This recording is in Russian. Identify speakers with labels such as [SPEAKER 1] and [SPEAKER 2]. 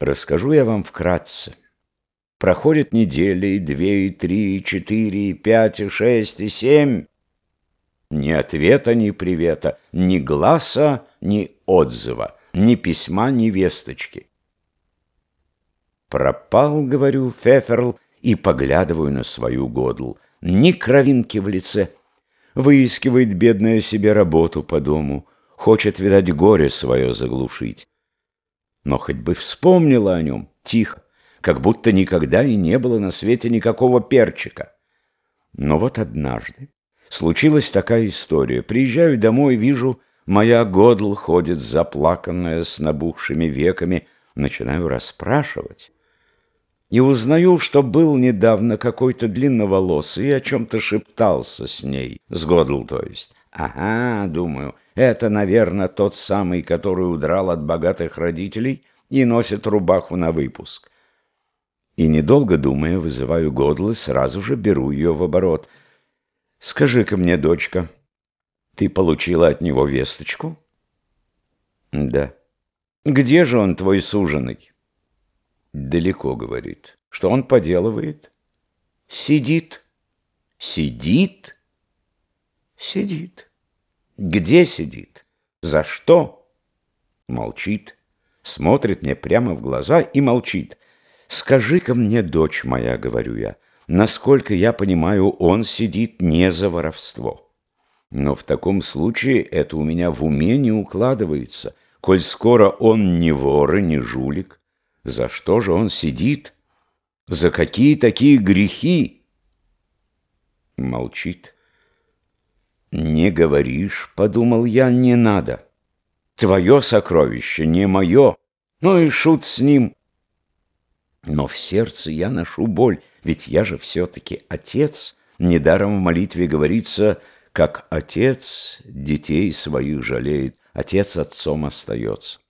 [SPEAKER 1] Расскажу я вам вкратце. Проходят недели, и две, и три, и четыре, и пять, и шесть, и семь. Ни ответа, ни привета, ни глаза, ни отзыва, ни письма, ни весточки. Пропал, говорю, Феферл, и поглядываю на свою Годл. Ни кровинки в лице. Выискивает бедная себе работу по дому. Хочет, видать, горе свое заглушить. Но хоть бы вспомнила о нем, тихо, как будто никогда и не было на свете никакого перчика. Но вот однажды случилась такая история. Приезжаю домой, вижу, моя Годл ходит заплаканная, с набухшими веками. Начинаю расспрашивать. И узнаю, что был недавно какой-то длинноволосый и о чем-то шептался с ней, с Годл, то есть. Ага, думаю, это, наверное, тот самый, который удрал от богатых родителей и носит рубаху на выпуск. И, недолго думая, вызываю Годл и сразу же беру ее в оборот. «Скажи-ка мне, дочка, ты получила от него весточку?» «Да». «Где же он, твой суженый?» Далеко, говорит. Что он поделывает? Сидит. Сидит? Сидит. Где сидит? За что? Молчит. Смотрит мне прямо в глаза и молчит. Скажи-ка мне, дочь моя, говорю я, насколько я понимаю, он сидит не за воровство. Но в таком случае это у меня в уме не укладывается, коль скоро он не вор и не жулик, за что же он сидит? За какие такие грехи? Молчит. «Не говоришь, — подумал я, — не надо. Твое сокровище не мое, ну и шут с ним. Но в сердце я ношу боль, ведь я же все-таки отец. Недаром в молитве говорится, как отец детей своих жалеет, отец отцом остается.